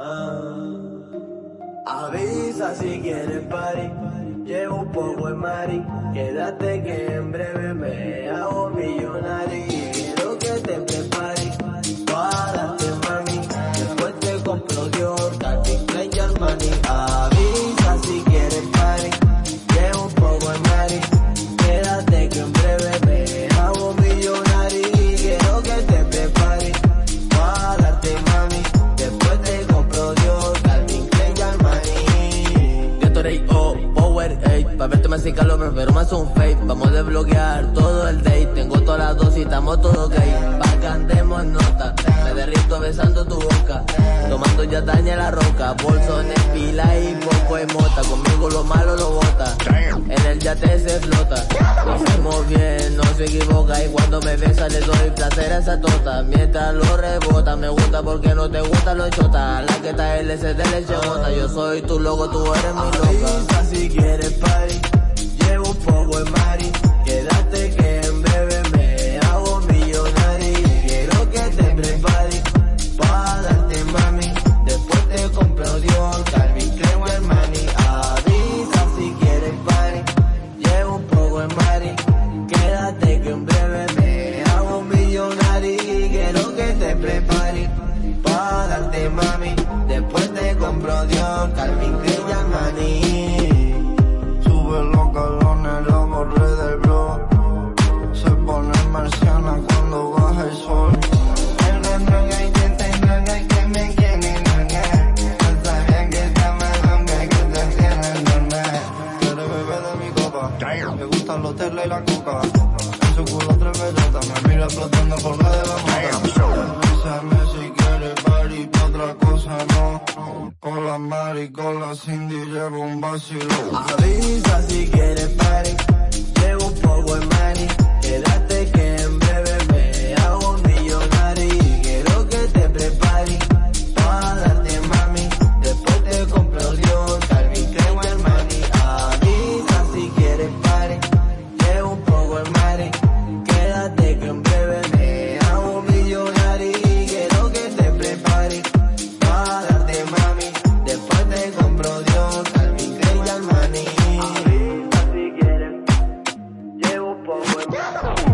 Ah, avisa si quieres party, llevo un poco en mari, quédate que en breve me hago millonario. Y quiero que te prepares, párate mami, después te compro Dior, Calvin Klein y Armani. Ah, Verte más sin calor prefiero más un fake. Vamos a desbloquear todo el day. Tengo todas las dosis, estamos todos ok. Pa' que andemos nota. Me derrito besando tu boca. Tomando ya daña la roca. Bolsones, pila y poco de mota. Conmigo lo malo lo bota. En el yate se flota Lo hacemos bien, no se equivoca. Y cuando me besa le doy placer a esa tota. Mientras lo rebota Me gusta porque no te gusta lo chota. La que está LSD le bota. Yo soy tu loco, tú eres mi loca. Si quieres party, Prepares para darte mami, después te compro Dior, Calvin Klein o. Avisa si quieres party, llevo un poco de mari, quédate que en breve me hago millonario. Quiero que te prepares. Para darte mami, después te compro Dior, Calvin Klein y la coca. En su culo tres bellotas. Me mira flotando por la de la mota. Avísame si quieres party, pa' otra cosa no. Con la Mari, con la Cindy llevo un vacilón. Avisa si quieres party, Yeah.